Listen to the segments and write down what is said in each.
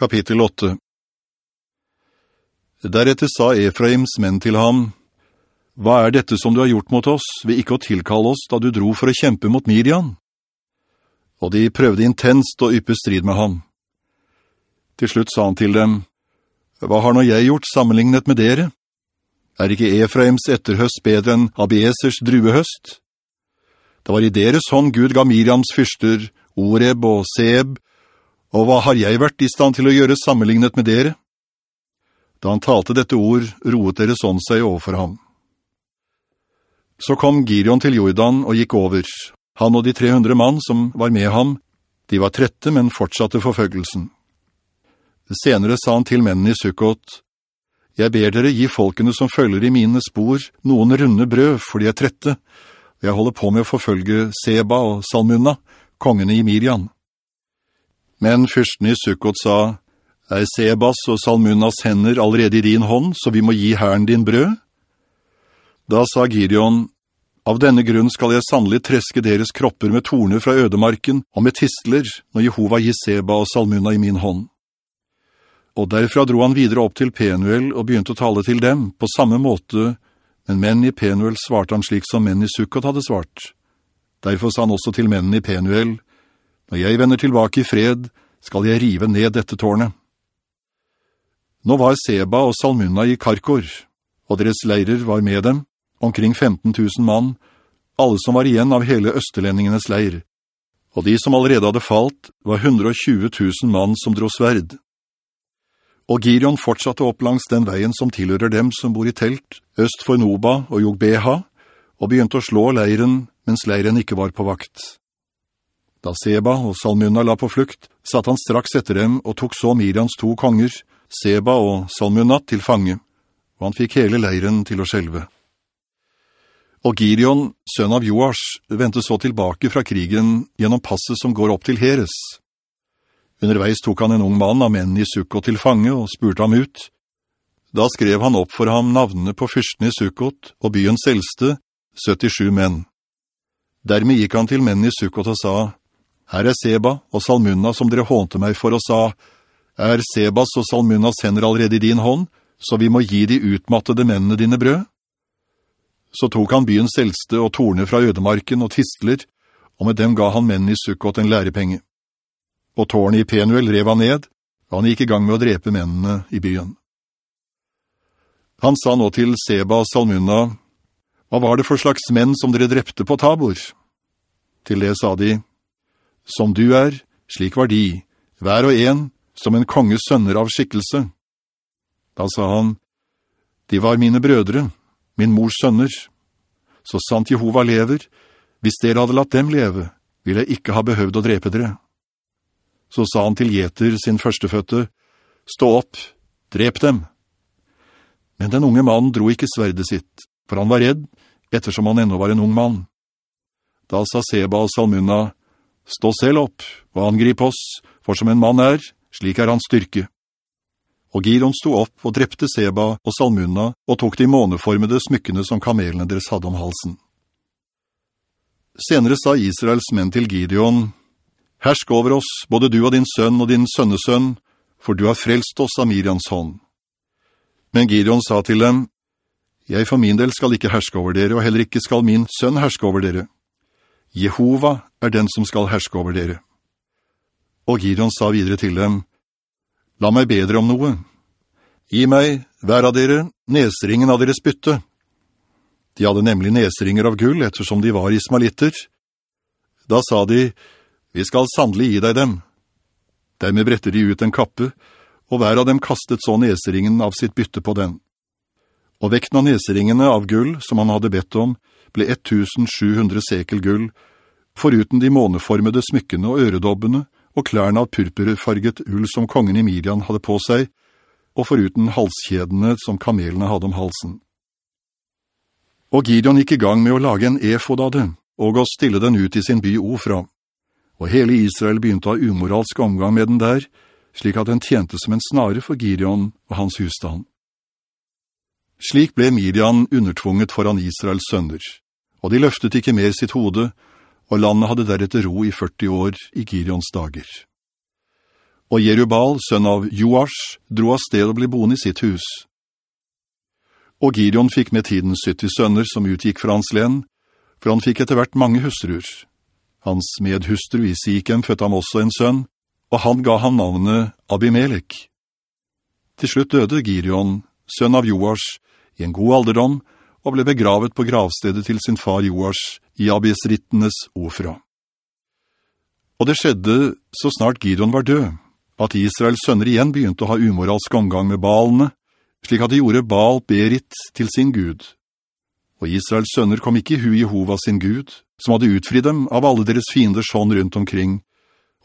Kapittel 8 Deretter sa Efraims menn til ham, «Hva er dette som du har gjort mot oss, ved ikke å tilkalle oss da du dro for å kjempe mot Miriam?» Og de prøvde intenst å yppe strid med ham. Til slutt sa han til dem, «Hva har nå jeg gjort sammenlignet med dere? Er ikke Efraims etterhøst bedre enn Abiesers druehøst? Det var i deres hånd Gud ga Miriams fyrster, Oreb og Seb, og hva har jeg vært i stand til å gjøre sammenlignet med dere? Da han talte dette ord, roet deres ånd seg overfor ham. Så kom Girion til Jordan og gikk over. Han og de 300 mann som var med ham, de var trette, men fortsatte forfølgelsen. Senere sa han til mennene i Sukkot, «Jeg ber dere gi folkene som følger i mine spor noen runde brød, for de er trette. og Jeg holder på med å forfølge Seba og Salmunna, kongene i Miriam.» Men fyrsten i Sukkot sa, «Er Sebas og Salmunas hender allerede i din hånd, så vi må gi herren din brød?» Da sa Gideon, «Av denne grunn skal jeg sannelig treske deres kropper med torner fra ødemarken og med tistler, når Jehova gir Seba og Salmunna i min hånd.» Og derfra dro han videre opp til Penuel og begynte å tale til dem på samme måte, men menn i Penuel svarte han slik som menn i Sukkot hadde svart. Derfor sa han også til mennene i Penuel, når jeg vender tilbake i fred, skal jeg rive ned dette tårnet. Nå var Seba og Salmunna i Karkor, og deres leirer var med dem, omkring 15 000 mann, alle som var igjen av hele østelendingenes leir. Og de som allerede hadde falt, var 120 000 mann som dro sverd. Og Girion fortsatte opp langs den veien som tilhører dem som bor i telt, øst for Noba og Jogbeha, og begynte å slå leiren mens leiren ikke var på vakt. Da Seba og Salmunna la på flukt, satt han straks etter dem og tok så Mirians to konger, Seba og Salmunna, til fange, og han fikk hele leiren til å skjelve. Og Girion, sønn av Joas, ventet så tilbake fra krigen gjennom passet som går opp til Heres. Underveis tok han en ung mann av menn i Sukkot til fange og spurte ham ut. Da skrev han opp for ham navnene på fyrsten i Sukkot og byens eldste, 77 menn. Dermed gikk han til menn i Sukkot og sa, her er Seba og Salmunna som dere hånte meg for og sa, er Sebas og Salmunnas hender allerede i din hånd, så vi må gi de utmattede mennene dine brød? Så tok han byens eldste og torne fra ødemarken og tistler, og med dem ga han mennene i Sukkot en lærepenge. Og tårnet i Penuel rev han ned, og han gikk i gang med å drepe mennene i byen. Han sa nå til Seba og Salmunna, «Hva var det for slags menn som dere drepte på Tabor?» Til det sa de, som du er, slik var de, hver og en, som en konges sønner av skikkelse. Da sa han, de var mine brødre, min mors sønner. Så sant Jehova lever, hvis dere hadde latt dem leve, ville jeg ikke ha behøvd å drepe dere. Så sa han til Jeter, sin førsteføtte, stå opp, drep dem. Men den unge mannen dro ikke sverdet sitt, for han var redd, ettersom han enda var en ung mann. Da sa Seba og Salmunna, Stå selv opp, og angrip oss, for som en mann er, slik er hans styrke. Og Gideon sto opp og drepte Seba og Salmunna og tok de måneformede smykkene som kamelene deres hadde om halsen. Senere sa Israels menn til Gideon, «Hersk over oss, både du og din sønn og din sønnesønn, for du har frelst oss av Miriams hånd.» Men Gideon sa til dem, «Jeg for min del skal ikke herske over dere, og heller ikke skal min sønn herske over dere. Jehova er den som skal herske over dere. Og Gideon sa videre til dem, La meg bedre om noe. Gi meg, hver av dere, nesringen av deres bytte. De hadde nemlig nesringer av gull, ettersom de var ismalitter. Da sa de, Vi skal sannelig gi deg dem. Dermed brettet de ut en kappe, og hver av dem kastet så nesringen av sitt bytte på den. Og vekten av neseringene av gull, som han hadde bedt om, ble 1700 sekel gull, foruten de måneformede smykkene og øredobbene og klærne av purpurfarget ull som kongen i Midian hadde på seg, og foruten halskjedene som kamelene hadde om halsen. Og Gideon gikk i gang med å lage en efod av det, og å stille den ut i sin by Ofra. Og hele Israel begynte å ha umoralsk omgang med den der, slik at den tjente som en snare for Gideon og hans husstand. Slik ble Midian undertvunget foran Israels sønner, og de løftet ikke mer sitt hode, og landet hadde deretter ro i 40 år i Girions dager. og Jerubal, sønn av Joash, dro av sted og ble boende i sitt hus. Og Gideon fikk med tiden 70 sønner som utgikk fra hans len, for han fikk etter hvert mange hustruer. Hans medhustru i Sikhem fødte ham også en sønn, og han ga ham navnet Abimelech. Til slutt døde Gideon, sønn av Joash, i en god alderdom, og ble begravet på gravstedet til sin far Joash i Abiesrittenes Ofra. Og det skjedde så snart Gideon var død, at Israels sønner igjen begynte å ha umoralsk omgang med balene, slik at de gjorde Baal Berit til sin Gud. Og Israels sønner kom ikke i hu Jehova sin Gud, som hadde utfri dem av alle deres fiender sånn rundt omkring,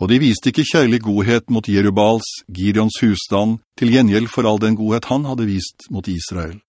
og de viste ikke kjærlig godhet mot Jerubals, Gideons husstand, til gjengjeld for all den godhet han hadde vist mot Israel.